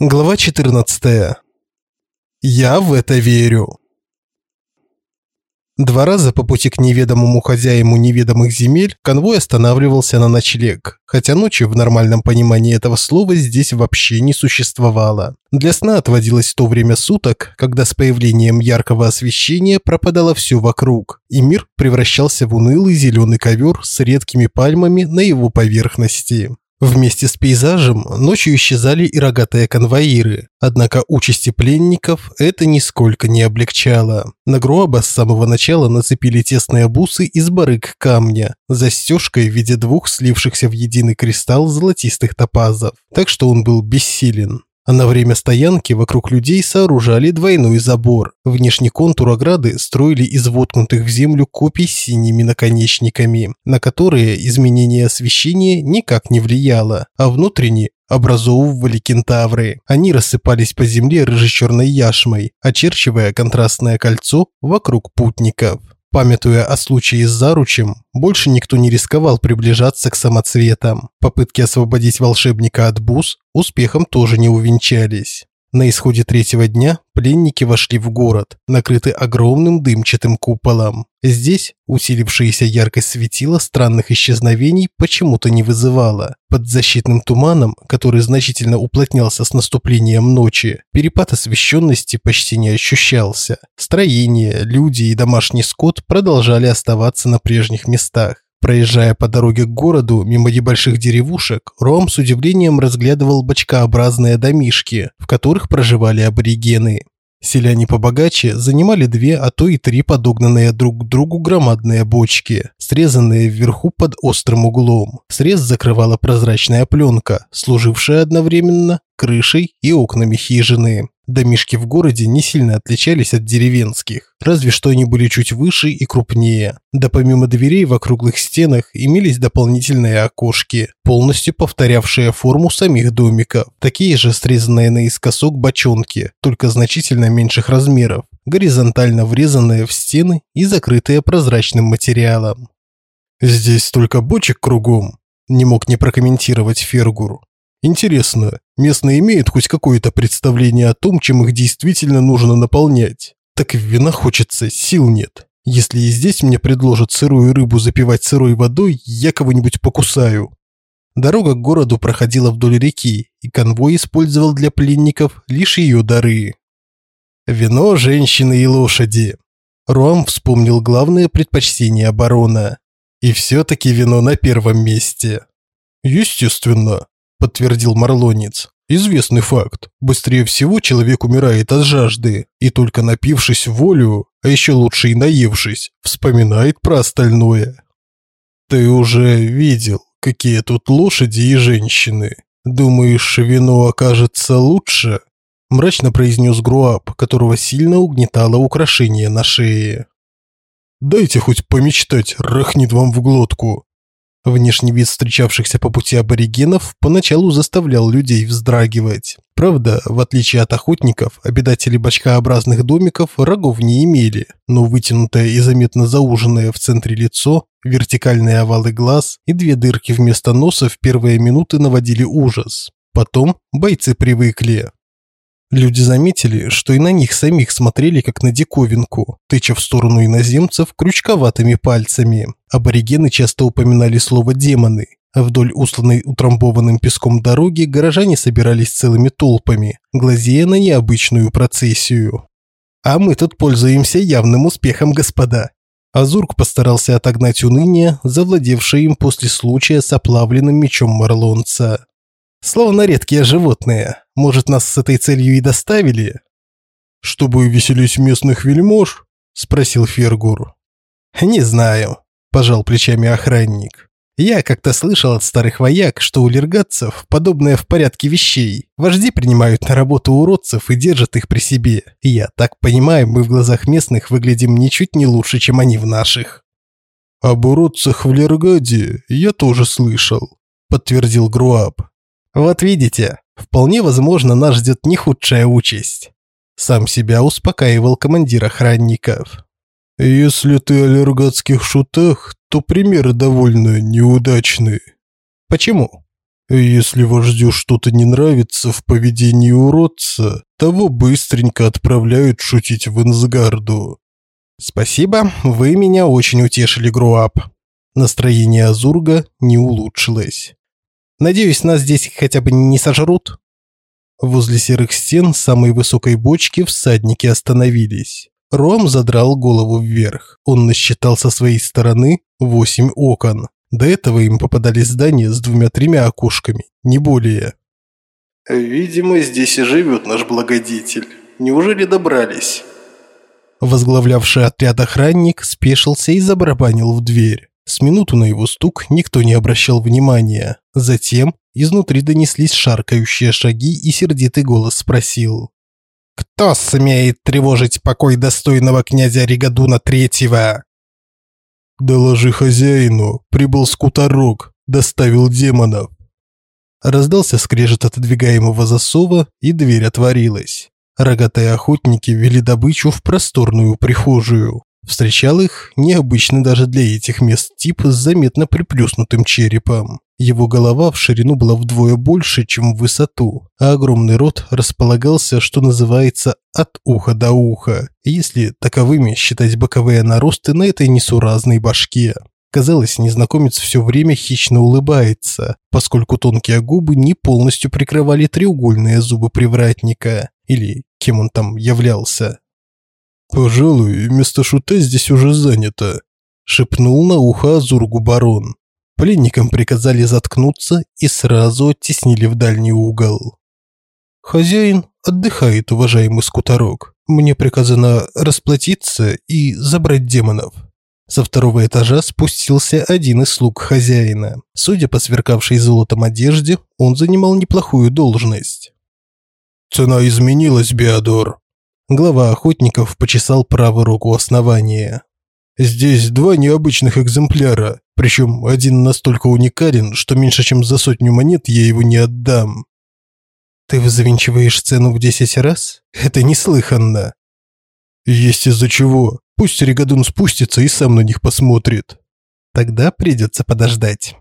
Глава 14. Я в это верю. Два раза по пути к неведомому хозяину неведомых земель конвой останавливался на ночлег, хотя ночи в нормальном понимании этого слова здесь вообще не существовало. Для сна отводилось то время суток, когда с появлением яркого освещения пропадало все вокруг, и мир превращался в унылый зеленый ковер с редкими пальмами на его поверхности. Вместе с пейзажем ночью исчезали и рогатые конвоиры, однако участи пленников это нисколько не облегчало. На Груаба с самого начала нацепили тесные бусы из барык камня, застежкой в виде двух слившихся в единый кристалл золотистых топазов, так что он был бессилен а на время стоянки вокруг людей сооружали двойной забор. Внешний контур ограды строили из воткнутых в землю копий с синими наконечниками, на которые изменение освещения никак не влияло, а внутренне образовывали кентавры. Они рассыпались по земле рыже-черной яшмой, очерчивая контрастное кольцо вокруг путников. Памятуя о случае с Заручем, больше никто не рисковал приближаться к самоцветам. Попытки освободить волшебника от бус успехом тоже не увенчались. На исходе третьего дня пленники вошли в город, накрытый огромным дымчатым куполом. Здесь усилившаяся яркость светила странных исчезновений почему-то не вызывала. Под защитным туманом, который значительно уплотнялся с наступлением ночи, перепад освещенности почти не ощущался. Строения, люди и домашний скот продолжали оставаться на прежних местах. Проезжая по дороге к городу мимо небольших деревушек, Ром с удивлением разглядывал бочкообразные домишки, в которых проживали аборигены. Селяне побогаче занимали две, а то и три подогнанные друг к другу громадные бочки, срезанные вверху под острым углом. Срез закрывала прозрачная пленка, служившая одновременно крышей и окнами хижины. Домишки в городе не сильно отличались от деревенских, разве что они были чуть выше и крупнее. Да помимо дверей в округлых стенах имелись дополнительные окошки, полностью повторявшие форму самих домиков. Такие же срезанные наискосок бочонки, только значительно меньших размеров, горизонтально врезанные в стены и закрытые прозрачным материалом. «Здесь столько бочек кругом», – не мог не прокомментировать Фергур. Интересно, местные имеют хоть какое-то представление о том, чем их действительно нужно наполнять? Так вина хочется, сил нет. Если и здесь мне предложат сырую рыбу запивать сырой водой, я кого-нибудь покусаю. Дорога к городу проходила вдоль реки, и конвой использовал для пленников лишь ее дары. Вино, женщины и лошади. Руам вспомнил главное предпочтение барона. И все-таки вино на первом месте. Естественно, подтвердил Марлонец. Известный факт. Быстрее всего человек умирает от жажды, и только напившись волю, а еще лучше и наевшись, вспоминает про остальное. Ты уже видел, какие тут лошади и женщины. Думаешь, вино окажется лучше? Мрачно произнес Груап, которого сильно угнетало украшение на шее. Дайте хоть помечтать, рахнит вам в глотку. Внешний вид встречавшихся по пути аборигенов поначалу заставлял людей вздрагивать. Правда, в отличие от охотников, обитатели бочкообразных домиков рогов не имели, но вытянутое и заметно зауженное в центре лицо, вертикальные овалы глаз и две дырки вместо носа в первые минуты наводили ужас. Потом бойцы привыкли. Люди заметили, что и на них самих смотрели как на диковинку, тыча в сторону иноземцев крючковатыми пальцами. Аборигены часто упоминали слово «демоны», а вдоль усланной утрамбованным песком дороги горожане собирались целыми толпами, глазея на необычную процессию. «А мы тут пользуемся явным успехом, господа», Азурк постарался отогнать уныние, завладевшее им после случая с оплавленным мечом Марлонца. Словно редкие животные. Может, нас с этой целью и доставили? Чтобы веселить местных вельмож? Спросил Фергур. Не знаю, пожал плечами охранник. Я как-то слышал от старых вояк, что у лергатцев подобное в порядке вещей. Вожди принимают на работу уродцев и держат их при себе. Я так понимаю, мы в глазах местных выглядим ничуть не лучше, чем они в наших. Об уродцах в Лергаде я тоже слышал, подтвердил Груаб. Вот видите, вполне возможно, нас ждет не худшая участь. Сам себя успокаивал командир охранников. Если ты о лергатских шутах, то примеры довольно неудачные. Почему? Если вождю что-то не нравится в поведении уродца, того быстренько отправляют шутить в Инсгарду. Спасибо, вы меня очень утешили, Груап. Настроение Азурга не улучшилось. Надеюсь, нас здесь хотя бы не сожрут. Возле серых стен самой высокой бочки всадники остановились. Ром задрал голову вверх. Он насчитал со своей стороны восемь окон. До этого им попадались здания с двумя-тремя окошками, не более. «Видимо, здесь и живет наш благодетель. Неужели добрались?» Возглавлявший отряд охранник спешился и забарабанил в дверь. С минуту на его стук никто не обращал внимания. Затем изнутри донеслись шаркающие шаги и сердитый голос спросил. «Кто смеет тревожить покой достойного князя Ригадуна Третьего?» «Доложи хозяину, прибыл скуторок, доставил демонов». Раздался скрежет отодвигаемого засова, и дверь отворилась. Рогатые охотники вели добычу в просторную прихожую. Встречал их необычный даже для этих мест тип с заметно приплюснутым черепом. Его голова в ширину была вдвое больше, чем в высоту, а огромный рот располагался, что называется, от уха до уха, если таковыми считать боковые наросты на этой несуразной башке. Казалось, незнакомец все время хищно улыбается, поскольку тонкие губы не полностью прикрывали треугольные зубы привратника, или кем он там являлся. «Пожалуй, место шута здесь уже занято», – шепнул на ухо Азургу барон. Пленникам приказали заткнуться и сразу оттеснили в дальний угол. «Хозяин отдыхает, уважаемый скуторок. Мне приказано расплатиться и забрать демонов». Со второго этажа спустился один из слуг хозяина. Судя по сверкавшей золотом одежде, он занимал неплохую должность. «Цена изменилась, Биадор». Глава охотников почесал правую руку основания. Здесь два необычных экземпляра, причем один настолько уникален, что меньше чем за сотню монет я его не отдам. Ты взвинчиваешь цену в 10 раз? Это неслыханно. Есть из-за чего. Пусть Ригадун спустится и сам на них посмотрит. Тогда придется подождать.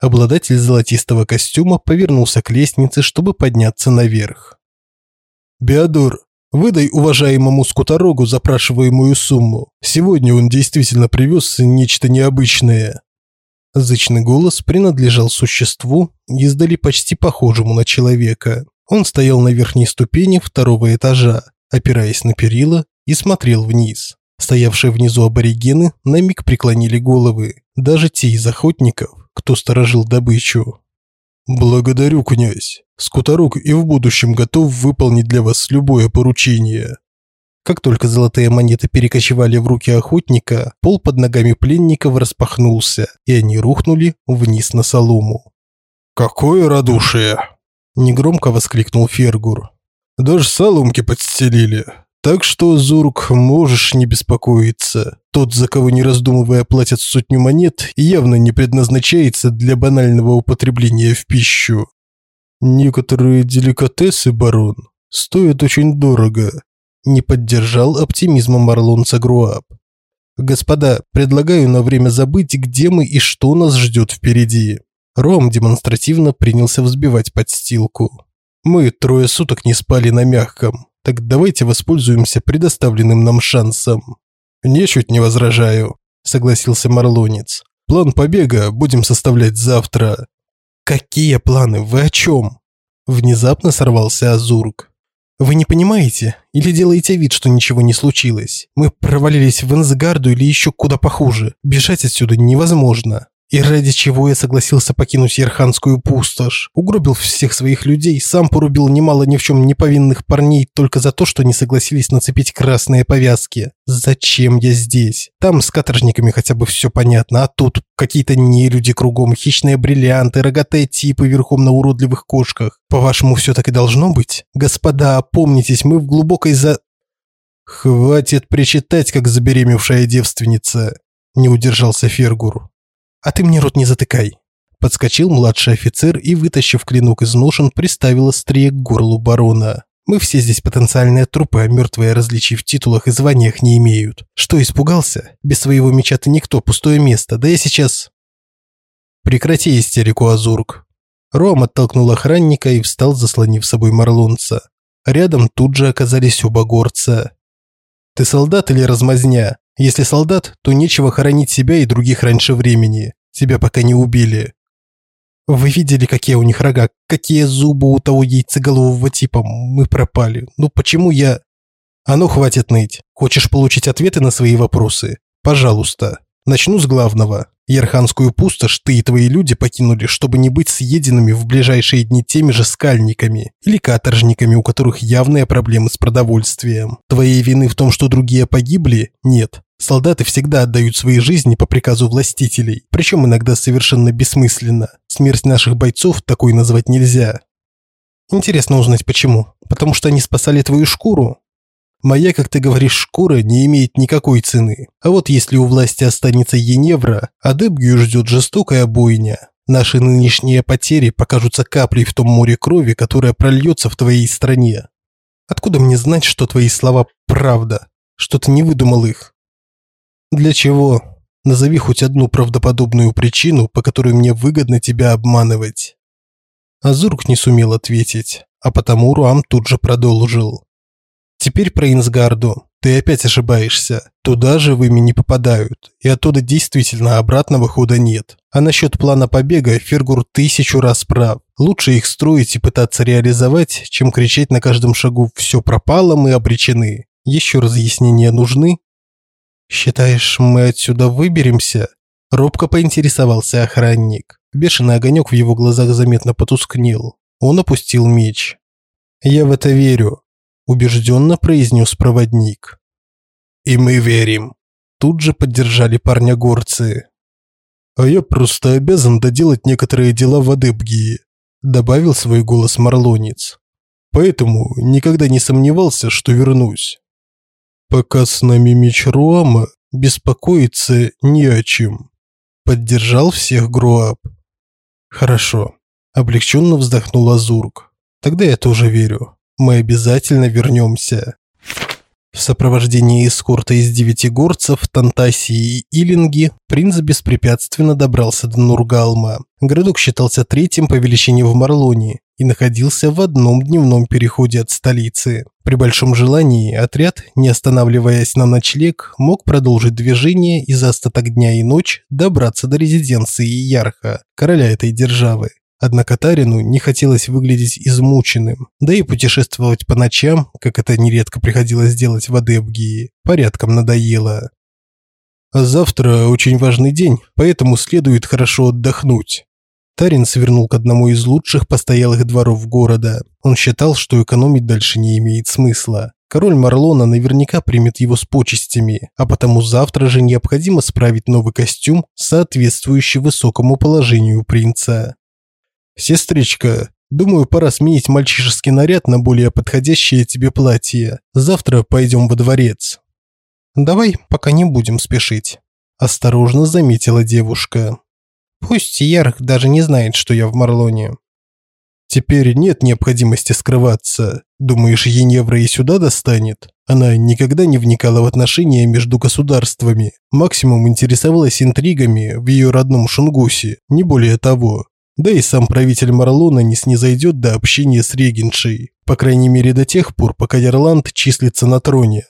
Обладатель золотистого костюма повернулся к лестнице, чтобы подняться наверх. Биадор, Выдай уважаемому скуторогу запрашиваемую сумму. Сегодня он действительно привез нечто необычное. Зычный голос принадлежал существу, издали почти похожему на человека. Он стоял на верхней ступени второго этажа, опираясь на перила и смотрел вниз. Стоявшие внизу аборигены на миг преклонили головы, даже те из охотников, кто сторожил добычу. «Благодарю, князь. Скуторок и в будущем готов выполнить для вас любое поручение». Как только золотые монеты перекочевали в руки охотника, пол под ногами пленников распахнулся, и они рухнули вниз на солому. «Какое радушие!» – негромко воскликнул Фергур. «Даже соломки подстелили. Так что, Зурк, можешь не беспокоиться. Тот, за кого не раздумывая платят сотню монет, явно не предназначается для банального употребления в пищу. Некоторые деликатесы, барон, стоят очень дорого. Не поддержал оптимизма Марлонца Груап. Господа, предлагаю на время забыть, где мы и что нас ждет впереди. Ром демонстративно принялся взбивать подстилку. Мы трое суток не спали на мягком. Так давайте воспользуемся предоставленным нам шансом. Ничуть не возражаю, согласился Марлонец. План побега будем составлять завтра. Какие планы? Вы о чем? Внезапно сорвался Азург. Вы не понимаете или делаете вид, что ничего не случилось? Мы провалились в Энсгарду или еще куда похуже. Бежать отсюда невозможно. И ради чего я согласился покинуть Ярханскую пустошь? Угробил всех своих людей, сам порубил немало ни в чем не повинных парней только за то, что не согласились нацепить красные повязки. Зачем я здесь? Там с каторжниками хотя бы все понятно, а тут какие-то нелюди кругом, хищные бриллианты, рогатые типы верхом на уродливых кошках. По-вашему, все так и должно быть? Господа, опомнитесь, мы в глубокой за... Хватит причитать, как забеременевшая девственница. Не удержался Фергур. «А ты мне рот не затыкай!» Подскочил младший офицер и, вытащив клинок из ножен, приставил острие к горлу барона. «Мы все здесь потенциальные трупы, а мертвые различий в титулах и званиях не имеют. Что, испугался? Без своего меча ты никто, пустое место. Да я сейчас...» «Прекрати истерику, Азург!» Ром оттолкнул охранника и встал, заслонив собой марлонца. Рядом тут же оказались оба горца. «Ты солдат или размазня? Если солдат, то нечего хоронить себя и других раньше времени. Тебя пока не убили». «Вы видели, какие у них рога? Какие зубы у того яйцеголового типа? Мы пропали. Ну почему я...» «А ну, хватит ныть. Хочешь получить ответы на свои вопросы? Пожалуйста. Начну с главного. Ерханскую пустошь ты и твои люди покинули, чтобы не быть съеденными в ближайшие дни теми же скальниками или каторжниками, у которых явные проблемы с продовольствием. Твоей вины в том, что другие погибли, нет. Солдаты всегда отдают свои жизни по приказу властителей, причем иногда совершенно бессмысленно. Смерть наших бойцов такой назвать нельзя. Интересно узнать почему. Потому что они спасали твою шкуру? Моя, как ты говоришь, шкура не имеет никакой цены. А вот если у власти останется Еневра, а Дебгию ждет жестокая бойня. Наши нынешние потери покажутся каплей в том море крови, которое прольется в твоей стране. Откуда мне знать, что твои слова правда? Что ты не выдумал их? Для чего? Назови хоть одну правдоподобную причину, по которой мне выгодно тебя обманывать. Азурк не сумел ответить, а потому Руам тут же продолжил. Теперь про Инсгарду. Ты опять ошибаешься. Туда же живыми не попадают, и оттуда действительно обратного хода нет. А насчет плана побега Фергур тысячу раз прав. Лучше их строить и пытаться реализовать, чем кричать на каждом шагу «все пропало, мы обречены». Еще разъяснения нужны? «Считаешь, мы отсюда выберемся?» Робко поинтересовался охранник. Бешеный огонек в его глазах заметно потускнел. Он опустил меч. «Я в это верю убежденно произнес проводник. И мы верим. Тут же поддержали парня горцы. А я просто обязан доделать некоторые дела в Адебгии, добавил свой голос Марлонец. Поэтому никогда не сомневался, что вернусь. Пока с нами меч Руама, беспокоиться не о чем. Поддержал всех Груап. Хорошо. Облегченно вздохнул Азурк. Тогда я тоже верю мы обязательно вернемся. В сопровождении эскорта из девяти горцев, Тантасии и Илинги принц беспрепятственно добрался до Нургалма. Городок считался третьим по величине в Марлоне и находился в одном дневном переходе от столицы. При большом желании отряд, не останавливаясь на ночлег, мог продолжить движение и за остаток дня и ночь добраться до резиденции Ярха, короля этой державы. Однако Тарину не хотелось выглядеть измученным, да и путешествовать по ночам, как это нередко приходилось делать в Адебгии, порядком надоело. А завтра очень важный день, поэтому следует хорошо отдохнуть. Тарин свернул к одному из лучших постоялых дворов города. Он считал, что экономить дальше не имеет смысла. Король Марлона наверняка примет его с почестями, а потому завтра же необходимо справить новый костюм, соответствующий высокому положению принца. «Сестричка, думаю, пора сменить мальчишеский наряд на более подходящее тебе платье. Завтра пойдем во дворец». «Давай пока не будем спешить», – осторожно заметила девушка. «Пусть Ярх даже не знает, что я в Марлоне». «Теперь нет необходимости скрываться. Думаешь, Еневра и сюда достанет?» Она никогда не вникала в отношения между государствами, максимум интересовалась интригами в ее родном Шунгусе, не более того. Да и сам правитель Марлона не снизойдет до общения с регеншей, по крайней мере до тех пор, пока Ярланд числится на троне.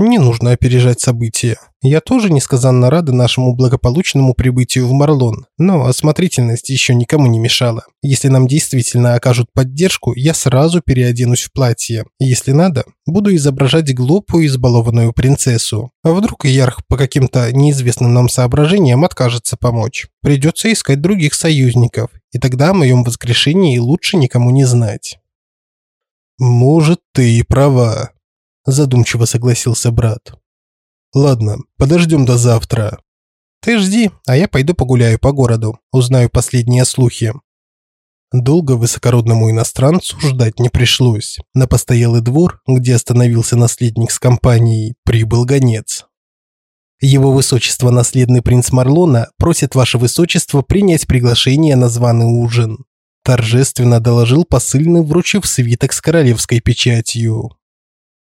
Не нужно опережать события. Я тоже несказанно рада нашему благополучному прибытию в Марлон, но осмотрительность еще никому не мешала. Если нам действительно окажут поддержку, я сразу переоденусь в платье. Если надо, буду изображать глупую избалованную принцессу. А вдруг Ярх по каким-то неизвестным нам соображениям откажется помочь? Придется искать других союзников, и тогда о моем воскрешении лучше никому не знать. «Может, ты и права», задумчиво согласился брат. Ладно, подождем до завтра. Ты жди, а я пойду погуляю по городу, узнаю последние слухи. Долго высокородному иностранцу ждать не пришлось. На постоялый двор, где остановился наследник с компанией, прибыл гонец. Его высочество наследный принц Марлона просит ваше высочество принять приглашение на званый ужин. Торжественно доложил посыльный, вручив свиток с королевской печатью.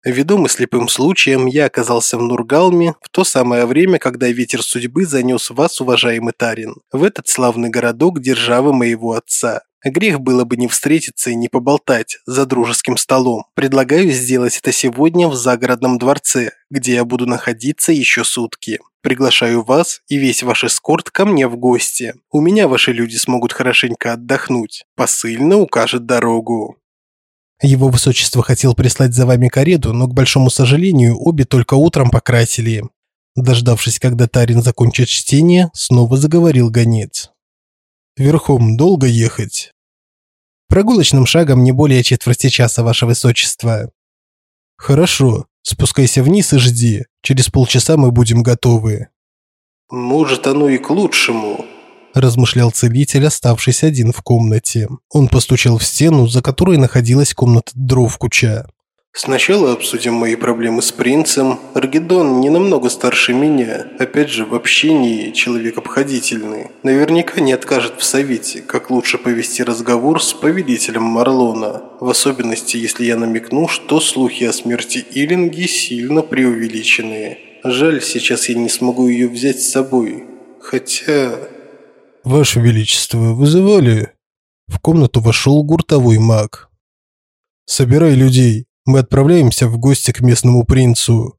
Ведомый слепым случаем, я оказался в Нургалме в то самое время, когда ветер судьбы занес вас, уважаемый Тарин, в этот славный городок державы моего отца. Грех было бы не встретиться и не поболтать за дружеским столом. Предлагаю сделать это сегодня в загородном дворце, где я буду находиться еще сутки. Приглашаю вас и весь ваш эскорт ко мне в гости. У меня ваши люди смогут хорошенько отдохнуть. Посыльно укажет дорогу. Его высочество хотел прислать за вами карету, но, к большому сожалению, обе только утром покрасили. Дождавшись, когда Тарин закончит чтение, снова заговорил гонец. «Верхом долго ехать?» «Прогулочным шагом не более четверти часа, ваше высочество». «Хорошо, спускайся вниз и жди. Через полчаса мы будем готовы». «Может, оно и к лучшему», размышлял целитель, оставшись один в комнате. Он постучал в стену, за которой находилась комната Дровкуча. Сначала обсудим мои проблемы с принцем. Аргедон не намного старше меня. Опять же, в общении человек обходительный. Наверняка не откажет в совете, как лучше повести разговор с повелителем Марлона. В особенности, если я намекну, что слухи о смерти Илинги сильно преувеличенные. Жаль, сейчас я не смогу ее взять с собой. Хотя... Ваше Величество, вызывали? В комнату вошел гуртовой маг. Собирай людей. Мы отправляемся в гости к местному принцу.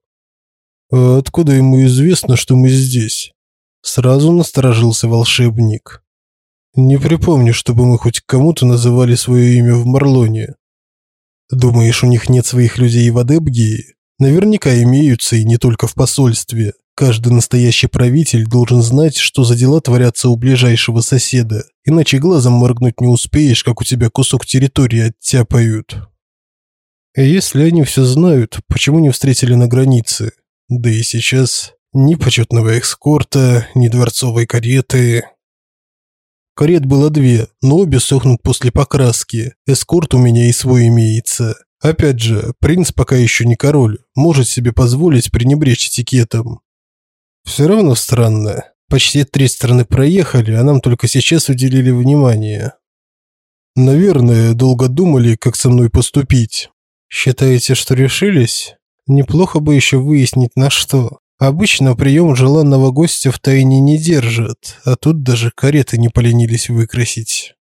А откуда ему известно, что мы здесь? Сразу насторожился волшебник. Не припомню, чтобы мы хоть кому-то называли свое имя в Марлоне. Думаешь, у них нет своих людей в Адебгии? Наверняка имеются и не только в посольстве. Каждый настоящий правитель должен знать, что за дела творятся у ближайшего соседа, иначе глазом моргнуть не успеешь, как у тебя кусок территории оттяпают. Если они все знают, почему не встретили на границе? Да и сейчас ни почетного экскорта, ни дворцовой кареты. Карет было две, но обе сохнут после покраски. Эскорт у меня и свой имеется. Опять же, принц пока еще не король, может себе позволить пренебречь этикетом. Все равно странно. Почти три страны проехали, а нам только сейчас уделили внимание. Наверное, долго думали, как со мной поступить. Считаете, что решились? Неплохо бы еще выяснить на что. Обычно прием желанного гостя в тайне не держат, а тут даже кареты не поленились выкрасить.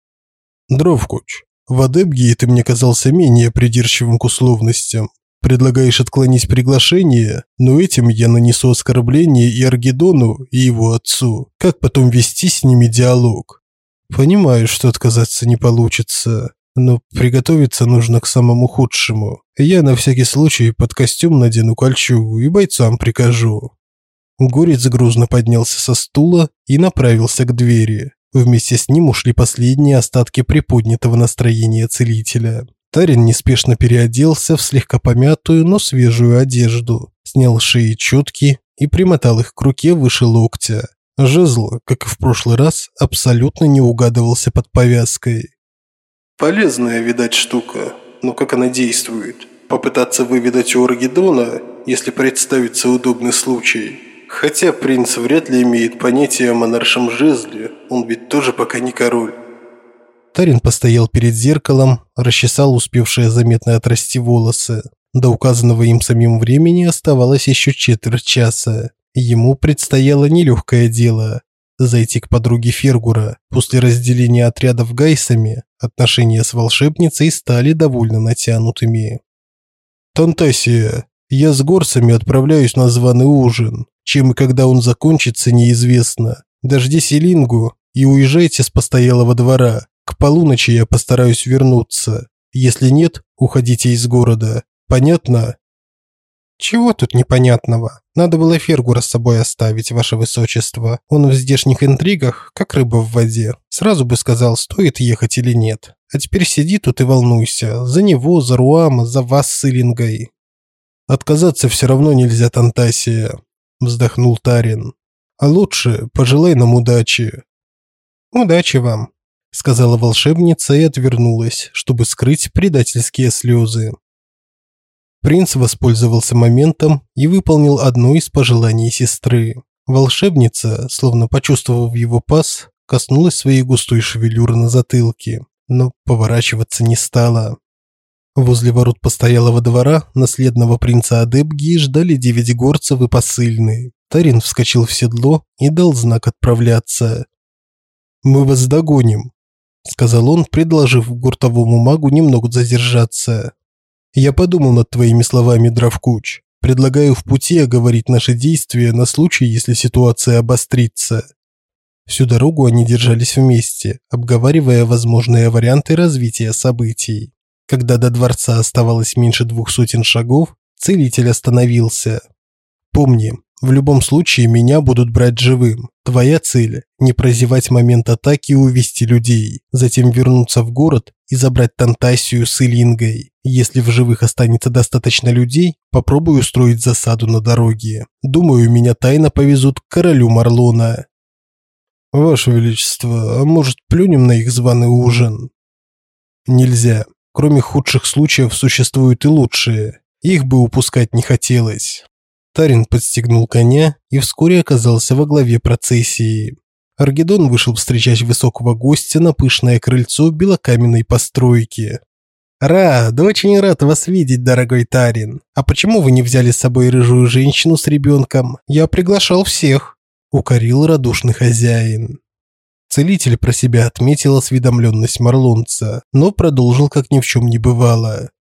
Дровкуч, в Адебгии ты мне казался менее придирчивым к условностям. Предлагаешь отклонить приглашение, но этим я нанесу оскорбление и Аргедону, и его отцу. Как потом вести с ними диалог? Понимаю, что отказаться не получится, но приготовиться нужно к самому худшему. Я на всякий случай под костюм надену кольчугу и бойцам прикажу. Горец грузно поднялся со стула и направился к двери. Вместе с ним ушли последние остатки приподнятого настроения целителя. Тарин неспешно переоделся в слегка помятую, но свежую одежду, снял шеи четки и примотал их к руке выше локтя. Жезл, как и в прошлый раз, абсолютно не угадывался под повязкой. Полезная, видать, штука, но как она действует? Попытаться выведать у Аргедона, если представится удобный случай. Хотя принц вряд ли имеет понятие о монаршем жезле, он ведь тоже пока не король. Тарин постоял перед зеркалом, расчесал успевшие заметно отрасти волосы. До указанного им самим времени оставалось еще четверть часа. Ему предстояло нелегкое дело зайти к подруге Фергура. После разделения отрядов гайсами отношения с волшебницей стали довольно натянутыми. «Тантасия, я с горцами отправляюсь на званый ужин. Чем и когда он закончится, неизвестно. Дождись Элингу и уезжайте с постоялого двора. К полуночи я постараюсь вернуться. Если нет, уходите из города. Понятно?» «Чего тут непонятного? Надо было Фергура с собой оставить, ваше высочество. Он в здешних интригах, как рыба в воде. Сразу бы сказал, стоит ехать или нет. А теперь сиди тут и волнуйся. За него, за Руама, за вас с Илингой». «Отказаться все равно нельзя, Тантасия», – вздохнул Тарин. «А лучше пожелай нам удачи». «Удачи вам», – сказала волшебница и отвернулась, чтобы скрыть предательские слезы. Принц воспользовался моментом и выполнил одно из пожеланий сестры. Волшебница, словно почувствовав его пас, коснулась своей густой шевелюры на затылке, но поворачиваться не стала. Возле ворот постоялого двора наследного принца Адебги ждали девять горцев и посыльные. Тарин вскочил в седло и дал знак отправляться. «Мы вас догоним», – сказал он, предложив гуртовому магу немного задержаться. «Я подумал над твоими словами, Дравкуч. Предлагаю в пути оговорить наши действия на случай, если ситуация обострится». Всю дорогу они держались вместе, обговаривая возможные варианты развития событий. Когда до дворца оставалось меньше двух сотен шагов, целитель остановился. «Помни, в любом случае меня будут брать живым. Твоя цель – не прозевать момент атаки и увести людей, затем вернуться в город и забрать Тантасию с Илингой. Если в живых останется достаточно людей, попробую устроить засаду на дороге. Думаю, меня тайно повезут к королю Марлона. Ваше Величество, а может плюнем на их званый ужин? Нельзя. Кроме худших случаев существуют и лучшие. Их бы упускать не хотелось. Тарин подстегнул коня и вскоре оказался во главе процессии. Аргедон вышел встречать высокого гостя на пышное крыльцо белокаменной постройки. «Рад, очень рад вас видеть, дорогой Тарин. А почему вы не взяли с собой рыжую женщину с ребенком? Я приглашал всех», – укорил радушный хозяин. Целитель про себя отметил осведомленность марлонца, но продолжил, как ни в чем не бывало.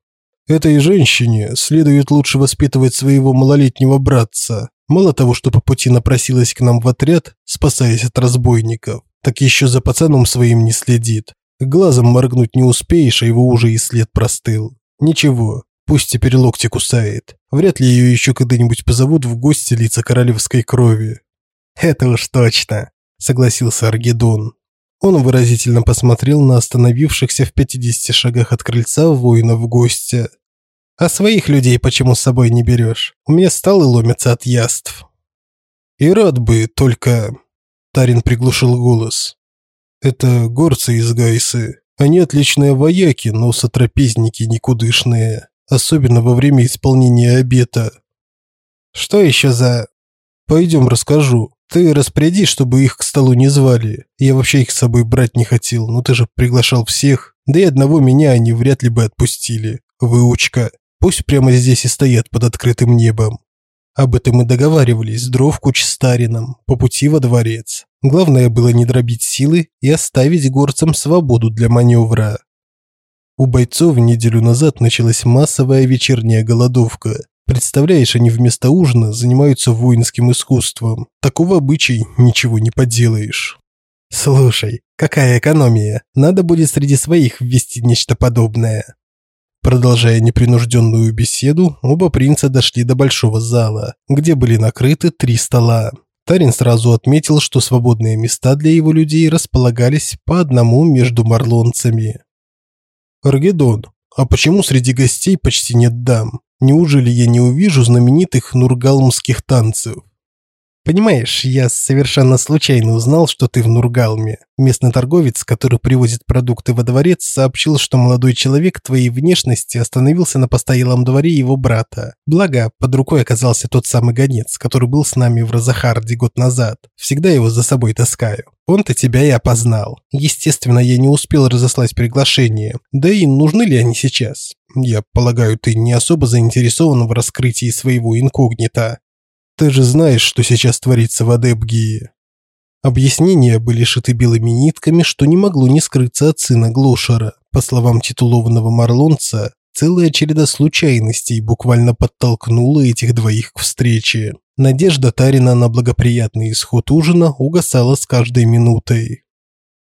Этой женщине следует лучше воспитывать своего малолетнего братца. Мало того, что по пути напросилась к нам в отряд, спасаясь от разбойников, так еще за пацаном своим не следит. Глазом моргнуть не успеешь, а его уже и след простыл. Ничего, пусть теперь локти кусает. Вряд ли ее еще когда-нибудь позовут в гости лица королевской крови. Это уж точно, согласился Аргедон. Он выразительно посмотрел на остановившихся в 50 шагах от крыльца воинов гостя. А своих людей почему с собой не берешь? У меня сталы ломятся от яств. И рад бы, только... Тарин приглушил голос. Это горцы из Гайсы. Они отличные вояки, но сотрапезники никудышные. Особенно во время исполнения обета. Что еще за... Пойдем расскажу. Ты распоряди, чтобы их к столу не звали. Я вообще их с собой брать не хотел, но ты же приглашал всех. Да и одного меня они вряд ли бы отпустили. Выучка. Пусть прямо здесь и стоят под открытым небом. Об этом мы договаривались с Дровкуч Старином по пути во дворец. Главное было не дробить силы и оставить горцам свободу для маневра. У бойцов неделю назад началась массовая вечерняя голодовка. Представляешь, они вместо ужина занимаются воинским искусством. Такого обычай ничего не поделаешь. Слушай, какая экономия? Надо будет среди своих ввести нечто подобное. Продолжая непринужденную беседу, оба принца дошли до большого зала, где были накрыты три стола. Тарин сразу отметил, что свободные места для его людей располагались по одному между марлонцами. «Аргедон, а почему среди гостей почти нет дам? Неужели я не увижу знаменитых нургалмских танцев?» Понимаешь, я совершенно случайно узнал, что ты в Нургалме. Местный торговец, который привозит продукты во дворец, сообщил, что молодой человек твоей внешности остановился на постоялом дворе его брата. Благо, под рукой оказался тот самый гонец, который был с нами в Розахарде год назад. Всегда его за собой таскаю. Он-то тебя и опознал. Естественно, я не успел разослать приглашение. Да и нужны ли они сейчас? Я полагаю, ты не особо заинтересован в раскрытии своего инкогнито. Ты же знаешь, что сейчас творится в Адебгии. Объяснения были шиты белыми нитками, что не могло не скрыться от сына Глошера. По словам титулованного марлонца, целая череда случайностей буквально подтолкнула этих двоих к встрече. Надежда Тарина на благоприятный исход ужина угасала с каждой минутой.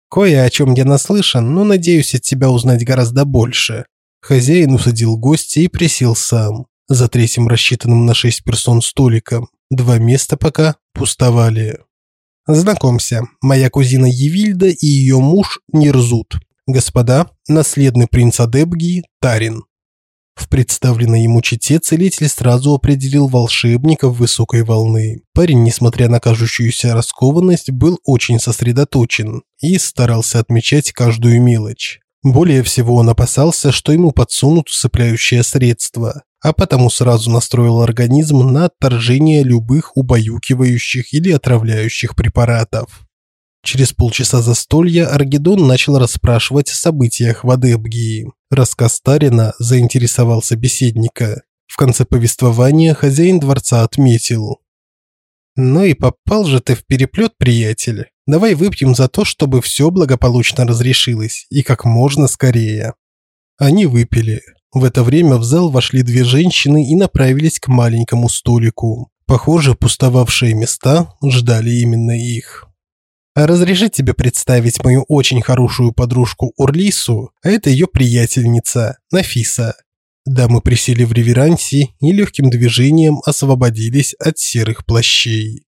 «Кое о чем я наслышан, но надеюсь от тебя узнать гораздо больше». Хозяин усадил гостя и присел сам, за третьим рассчитанным на шесть персон столиком. Два места пока пустовали. Знакомься, моя кузина Евильда и ее муж Нерзут. Господа, наследный принц Адебги Тарин. В представленной ему чете целитель сразу определил волшебников высокой волны. Парень, несмотря на кажущуюся раскованность, был очень сосредоточен и старался отмечать каждую мелочь. Более всего он опасался, что ему подсунут усыпляющее средство, а потому сразу настроил организм на отторжение любых убаюкивающих или отравляющих препаратов. Через полчаса застолья Аргедон начал расспрашивать о событиях в Адебгии. Рассказ Тарина заинтересовал собеседника. В конце повествования хозяин дворца отметил. «Ну и попал же ты в переплет, приятель. Давай выпьем за то, чтобы все благополучно разрешилось и как можно скорее. Они выпили. В это время в зал вошли две женщины и направились к маленькому столику. Похоже, пустовавшие места ждали именно их. Разреши тебе представить мою очень хорошую подружку Урлису, а это ее приятельница Нафиса. Дамы присели в реверансе и легким движением освободились от серых плащей.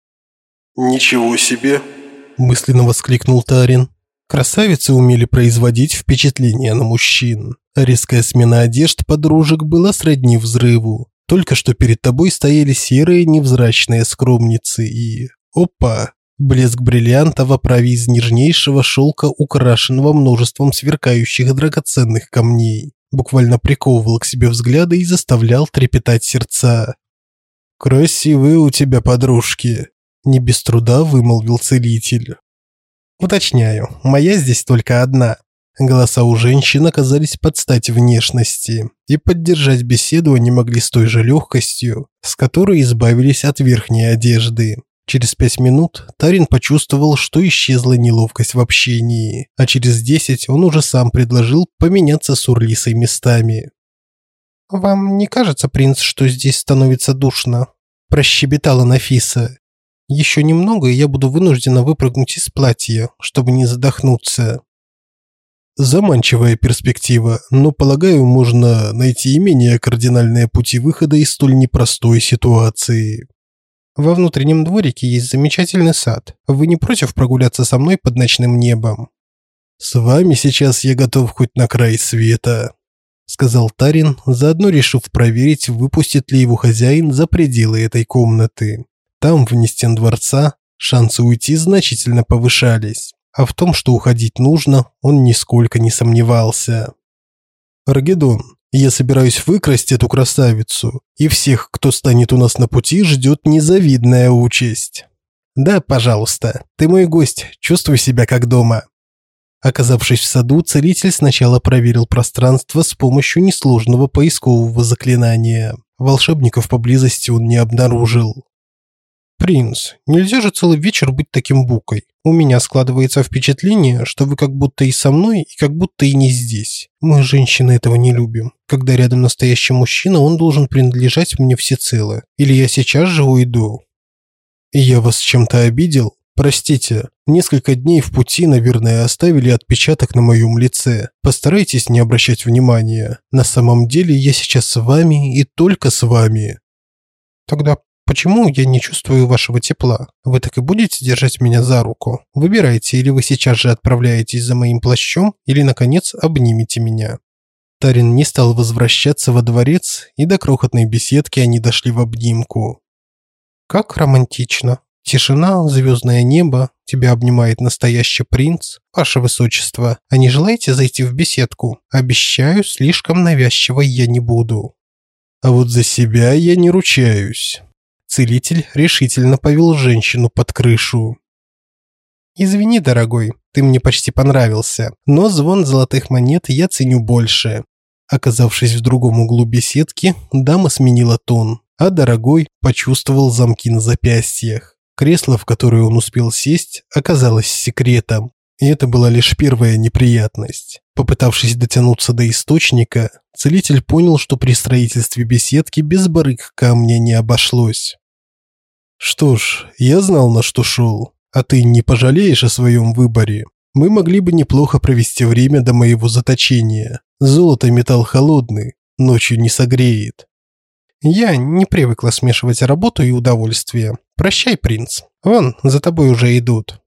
«Ничего себе!» – мысленно воскликнул Тарин. Красавицы умели производить впечатление на мужчин. Резкая смена одежд подружек была сродни взрыву. Только что перед тобой стояли серые невзрачные скромницы и... Опа! Блеск бриллианта в оправе из нежнейшего шелка, украшенного множеством сверкающих драгоценных камней буквально приковывал к себе взгляды и заставлял трепетать сердца. «Красивые у тебя подружки», – не без труда вымолвил целитель. «Уточняю, моя здесь только одна». Голоса у женщин оказались под стать внешности, и поддержать беседу они могли с той же легкостью, с которой избавились от верхней одежды. Через пять минут Тарин почувствовал, что исчезла неловкость в общении, а через десять он уже сам предложил поменяться с Урлисой местами. «Вам не кажется, принц, что здесь становится душно?» – прощебетала Нафиса. «Еще немного, и я буду вынуждена выпрыгнуть из платья, чтобы не задохнуться». Заманчивая перспектива, но, полагаю, можно найти и менее кардинальные пути выхода из столь непростой ситуации. Во внутреннем дворике есть замечательный сад. Вы не против прогуляться со мной под ночным небом? С вами сейчас я готов хоть на край света, сказал Тарин, заодно решив проверить, выпустит ли его хозяин за пределы этой комнаты. Там, вне стен дворца, шансы уйти значительно повышались, а в том, что уходить нужно, он нисколько не сомневался. Аргедон, я собираюсь выкрасть эту красавицу, и всех, кто станет у нас на пути, ждет незавидная участь. Да, пожалуйста, ты мой гость, чувствуй себя как дома. Оказавшись в саду, целитель сначала проверил пространство с помощью несложного поискового заклинания. Волшебников поблизости он не обнаружил. «Принц, нельзя же целый вечер быть таким букой. У меня складывается впечатление, что вы как будто и со мной, и как будто и не здесь. Мы, женщины, этого не любим. Когда рядом настоящий мужчина, он должен принадлежать мне всецело. Или я сейчас же уйду». «И я вас чем-то обидел? Простите, несколько дней в пути, наверное, оставили отпечаток на моем лице. Постарайтесь не обращать внимания. На самом деле я сейчас с вами и только с вами». «Тогда Почему я не чувствую вашего тепла? Вы так и будете держать меня за руку? Выбирайте, или вы сейчас же отправляетесь за моим плащом, или, наконец, обнимете меня». Тарин не стал возвращаться во дворец, и до крохотной беседки они дошли в обнимку. «Как романтично. Тишина, звездное небо, тебя обнимает настоящий принц. Ваше высочество, а не желаете зайти в беседку? Обещаю, слишком навязчиво я не буду». «А вот за себя я не ручаюсь». Целитель решительно повел женщину под крышу. «Извини, дорогой, ты мне почти понравился, но звон золотых монет я ценю больше». Оказавшись в другом углу беседки, дама сменила тон, а дорогой почувствовал замки на запястьях. Кресло, в которое он успел сесть, оказалось секретом. И это была лишь первая неприятность. Попытавшись дотянуться до источника, целитель понял, что при строительстве беседки без барыг камня не обошлось. «Что ж, я знал, на что шел, а ты не пожалеешь о своем выборе. Мы могли бы неплохо провести время до моего заточения. Золото металл холодный, ночью не согреет». «Я не привыкла смешивать работу и удовольствие. Прощай, принц. Вон, за тобой уже идут».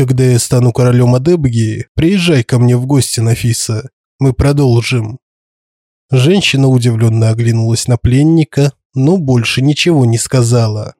Когда я стану королем Адебгии, приезжай ко мне в гости, Нафиса. Мы продолжим». Женщина удивленно оглянулась на пленника, но больше ничего не сказала.